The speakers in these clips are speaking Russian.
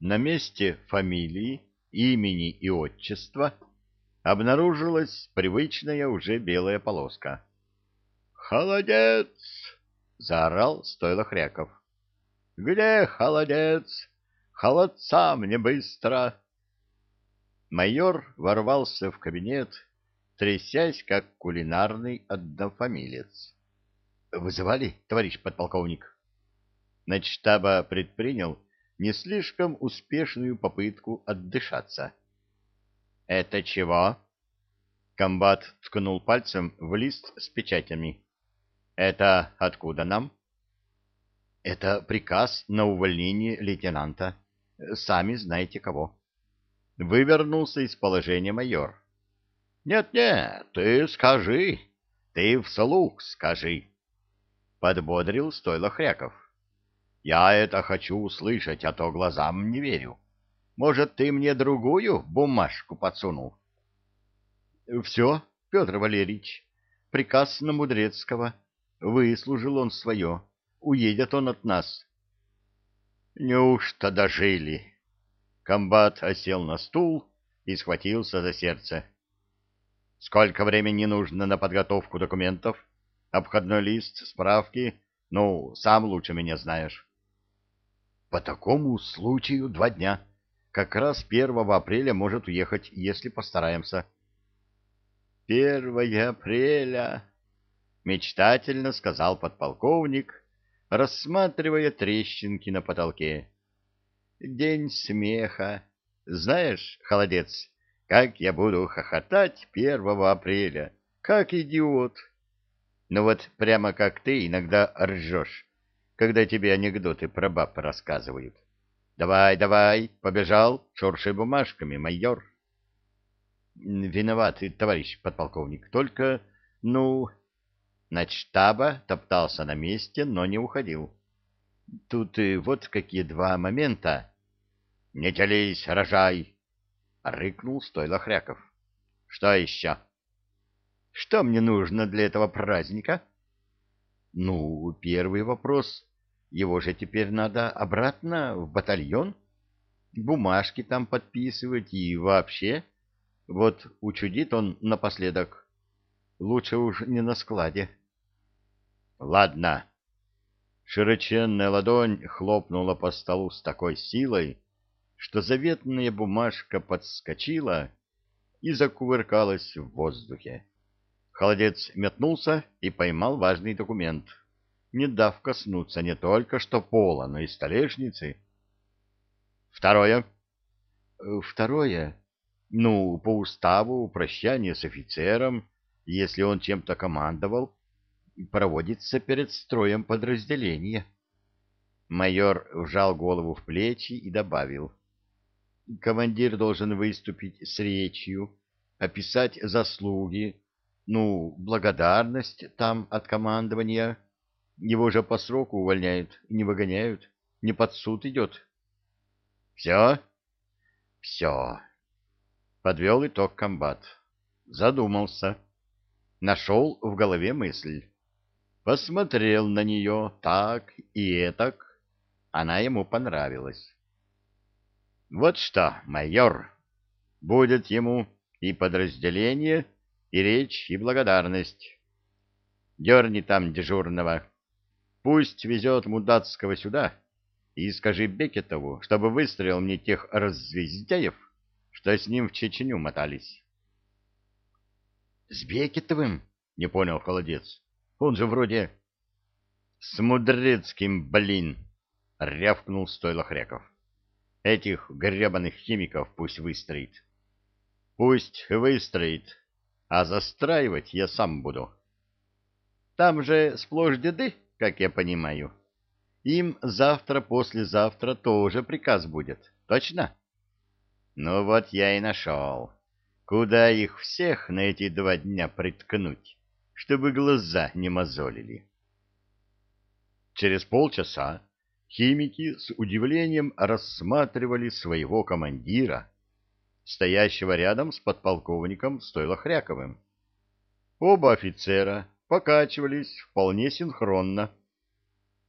на месте фамилии, имени и отчества обнаружилась привычная уже белая полоска. «Холодец!» — заорал стойло Хряков. «Где холодец? Холодца мне быстро!» Майор ворвался в кабинет, трясясь, как кулинарный однофамилец. «Вызывали, товарищ подполковник?» Начштаба предпринял не слишком успешную попытку отдышаться. «Это чего?» Комбат ткнул пальцем в лист с печатями. «Это откуда нам?» «Это приказ на увольнение лейтенанта. Сами знаете кого». Вывернулся из положения майор. «Нет-нет, ты скажи, ты вслух скажи», — подбодрил стойло Хряков. Я это хочу услышать, а то глазам не верю. Может, ты мне другую бумажку подсунул? — Все, Петр Валерьевич, приказ на Мудрецкого. Выслужил он свое. Уедет он от нас. — Неужто дожили? Комбат осел на стул и схватился за сердце. — Сколько времени нужно на подготовку документов? Обходной лист, справки? Ну, сам лучше меня знаешь. По такому случаю два дня. Как раз 1 апреля может уехать, если постараемся. «Первое апреля», — мечтательно сказал подполковник, рассматривая трещинки на потолке. «День смеха. Знаешь, холодец, как я буду хохотать 1 апреля, как идиот. Ну вот прямо как ты иногда ржешь когда тебе анекдоты про баб рассказывают. Давай, давай, побежал, шурши бумажками, майор. Виноват, товарищ подполковник, только, ну... Начтаба топтался на месте, но не уходил. Тут и вот какие два момента. — Не телись, рожай! — рыкнул стойло Хряков. — Что еще? — Что мне нужно для этого праздника? — Ну, первый вопрос. Его же теперь надо обратно в батальон, бумажки там подписывать и вообще. Вот учудит он напоследок. Лучше уж не на складе. Ладно. Широченная ладонь хлопнула по столу с такой силой, что заветная бумажка подскочила и закувыркалась в воздухе. Холодец метнулся и поймал важный документ — не дав коснуться не только что пола, но и столешницы. Второе. Э, второе. Ну, по уставу прощание с офицером, если он чем-то командовал, проводится перед строем подразделения. Майор вжал голову в плечи и добавил. Командир должен выступить с речью, описать заслуги, ну, благодарность там от командования, его же по сроку увольняют, не выгоняют, не под суд идет. Все? Все. Подвел итог комбат. Задумался. Нашел в голове мысль. Посмотрел на нее так и этак. Она ему понравилась. Вот что, майор, будет ему и подразделение, и речь, и благодарность. Дерни там дежурного. Пусть везет Мудацкого сюда и скажи Бекетову, чтобы выстрелил мне тех раззвездяев, что с ним в Чечню мотались. — С Бекетовым? — не понял Холодец. — Он же вроде... — С Мудрецким, блин! — рявкнул стойло Хряков. — Этих гребаных химиков пусть выстроит. — Пусть выстроит, а застраивать я сам буду. — Там же сплошь деды, как я понимаю. Им завтра-послезавтра тоже приказ будет, точно? Ну вот я и нашел. Куда их всех на эти два дня приткнуть, чтобы глаза не мозолили? Через полчаса химики с удивлением рассматривали своего командира, стоящего рядом с подполковником Стойлохряковым. Оба офицера покачивались вполне синхронно.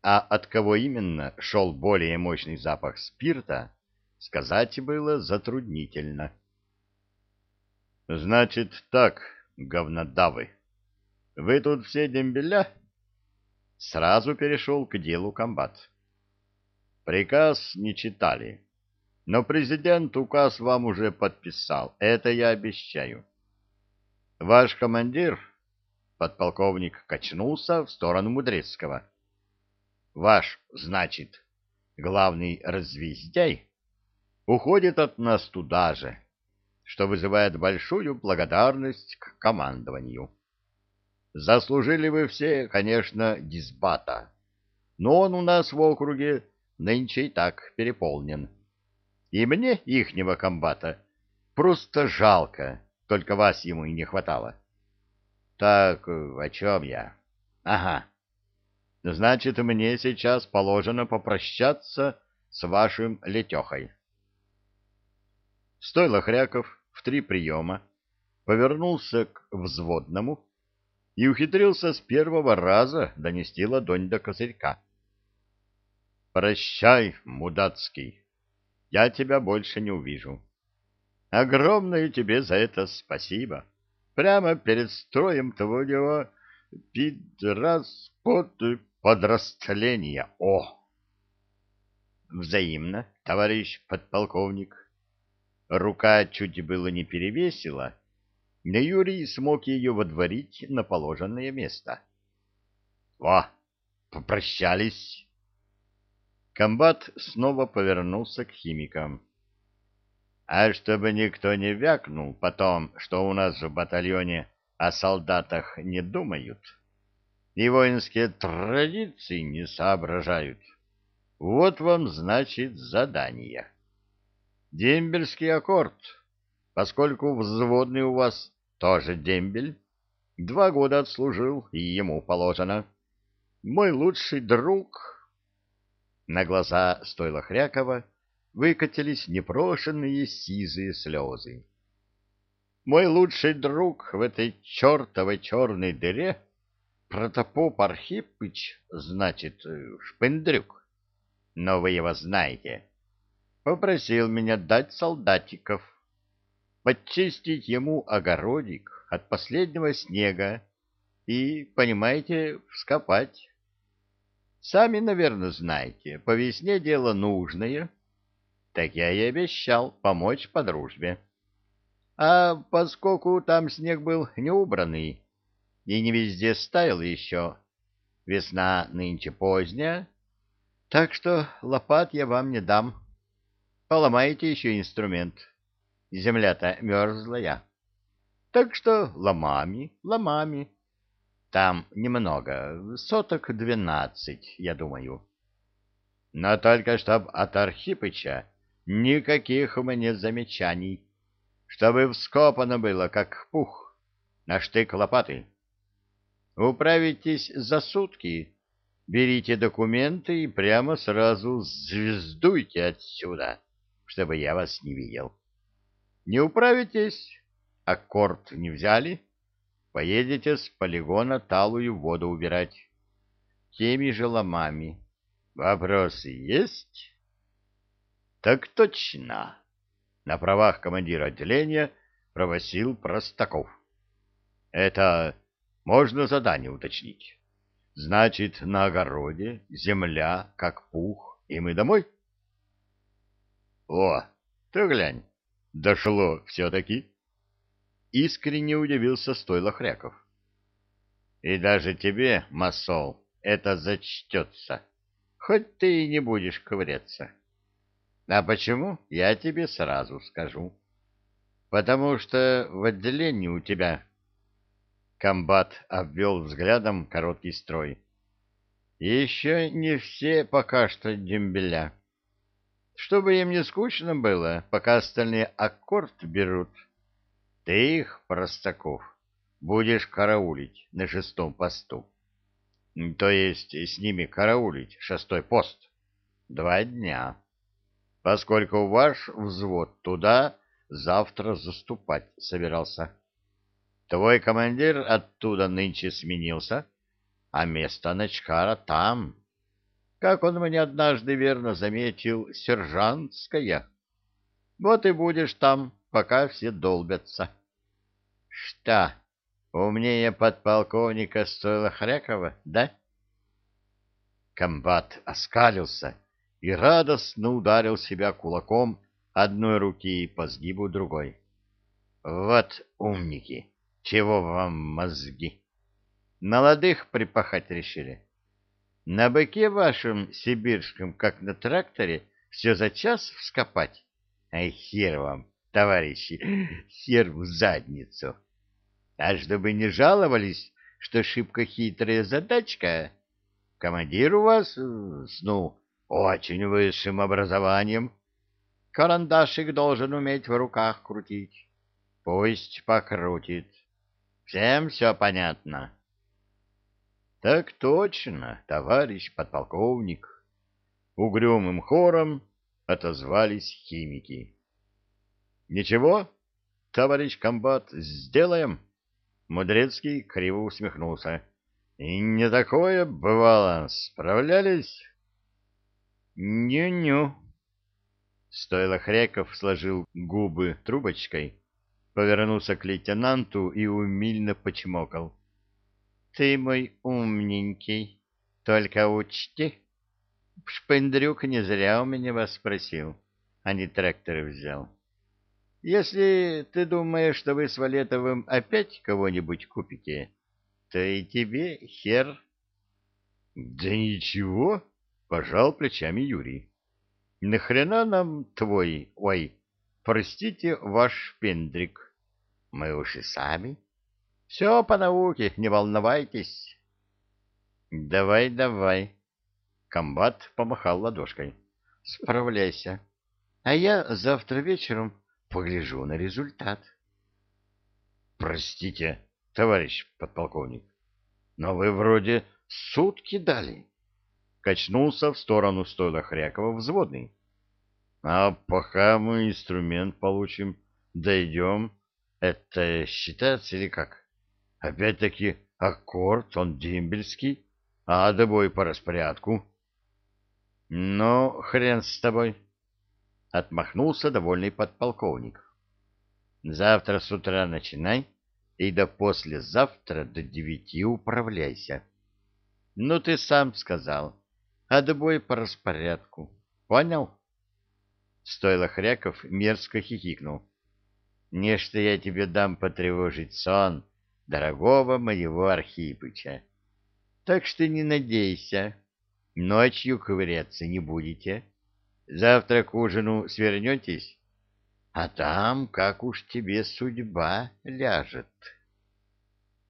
А от кого именно шел более мощный запах спирта, сказать было затруднительно. — Значит так, говнодавы, вы тут все дембеля? Сразу перешел к делу комбат. Приказ не читали, но президент указ вам уже подписал, это я обещаю. Ваш командир, подполковник, качнулся в сторону Мудрецкого. Ваш, значит, главный развездяй, уходит от нас туда же, что вызывает большую благодарность к командованию. Заслужили вы все, конечно, дисбата, но он у нас в округе нынче и так переполнен. И мне, ихнего комбата, просто жалко, только вас ему и не хватало. Так, о чем я? Ага. Значит, мне сейчас положено попрощаться с вашим летехой. Стойло Хряков в три приема повернулся к взводному и ухитрился с первого раза донести ладонь до козырька. «Прощай, мудацкий, я тебя больше не увижу. Огромное тебе за это спасибо. Прямо перед строем твоего пидрас под подрастления. О!» «Взаимно, товарищ подполковник». Рука чуть было не перевесила, но Юрий смог ее водворить на положенное место. — Во, попрощались. Комбат снова повернулся к химикам. — А чтобы никто не вякнул потом, что у нас в батальоне о солдатах не думают и воинские традиции не соображают, вот вам, значит, задание. Дембельский аккорд поскольку взводный у вас тоже дембель. Два года отслужил, и ему положено. Мой лучший друг... На глаза стойла Хрякова выкатились непрошенные сизые слезы. Мой лучший друг в этой чертовой черной дыре протопоп Архипыч, значит, Шпендрюк, но вы его знаете, попросил меня дать солдатиков подчистить ему огородик от последнего снега и, понимаете, вскопать. Сами, наверное, знаете, по весне дело нужное, так я и обещал помочь по дружбе. А поскольку там снег был неубранный и не везде стаял еще, весна нынче поздняя, так что лопат я вам не дам. Поломайте еще инструмент. Земля-то мерзлая. Так что ломами, ломами. Там немного, соток двенадцать, я думаю. Но только чтоб от Архипыча никаких у меня замечаний, чтобы вскопано было, как пух, на штык лопаты. Управитесь за сутки, берите документы и прямо сразу звездуйте отсюда, чтобы я вас не видел. Не управитесь, аккорд не взяли, поедете с полигона талую воду убирать. Теми же ломами. Вопросы есть? Так точно. На правах командира отделения провосил Простаков. Это можно задание уточнить. Значит, на огороде земля как пух, и мы домой? О, ты глянь, Дошло все-таки. Искренне удивился стойло Хряков. И даже тебе, масол, это зачтется, хоть ты и не будешь ковыряться. А почему, я тебе сразу скажу. Потому что в отделении у тебя... Комбат обвел взглядом короткий строй. Еще не все пока что дембеля. Чтобы им не скучно было, пока остальные аккорд берут, ты их, Простаков, будешь караулить на шестом посту. То есть с ними караулить шестой пост. Два дня. Поскольку ваш взвод туда завтра заступать собирался. Твой командир оттуда нынче сменился, а место Ночкара там, как он мне однажды верно заметил, сержантская. Вот и будешь там, пока все долбятся. Что, умнее подполковника стоило Хрякова, да? Комбат оскалился и радостно ударил себя кулаком одной руки по сгибу другой. Вот умники, чего вам мозги? Молодых припахать решили. На быке вашем сибирском, как на тракторе, все за час вскопать. Ай, хер вам, товарищи, хер в задницу. А чтобы не жаловались, что шибко хитрая задачка, командир у вас, ну, очень высшим образованием, карандашик должен уметь в руках крутить. Пусть покрутит. Всем все понятно. — Так точно, товарищ подполковник. Угрюмым хором отозвались химики. — Ничего, товарищ комбат, сделаем. Мудрецкий криво усмехнулся. — И не такое бывало, справлялись? — Ню-ню. Стоило Хряков сложил губы трубочкой, повернулся к лейтенанту и умильно почмокал. Ты мой умненький, только учти. Шпендрюк не зря у меня вас спросил, а не трактор взял. Если ты думаешь, что вы с Валетовым опять кого-нибудь купите, то и тебе хер. Да ничего, пожал плечами Юрий. Нахрена нам твой, ой, простите, ваш шпендрик? Мы уж и сами. Все по науке, не волновайтесь. Давай, давай. Комбат помахал ладошкой. Справляйся. А я завтра вечером погляжу на результат. Простите, товарищ подполковник, но вы вроде сутки дали. Качнулся в сторону стойла Хрякова взводный. А пока мы инструмент получим, дойдем, это считается или как? Опять-таки аккорд, он дембельский, а добой по распорядку. — Ну, хрен с тобой, — отмахнулся довольный подполковник. — Завтра с утра начинай и до послезавтра до девяти управляйся. Ну, ты сам сказал, а добой по распорядку. Понял? Стойло Хряков мерзко хихикнул. — Нечто я тебе дам потревожить сон, — дорогого моего Архипыча. Так что не надейся, ночью ковыряться не будете. Завтра к ужину свернетесь, а там как уж тебе судьба ляжет».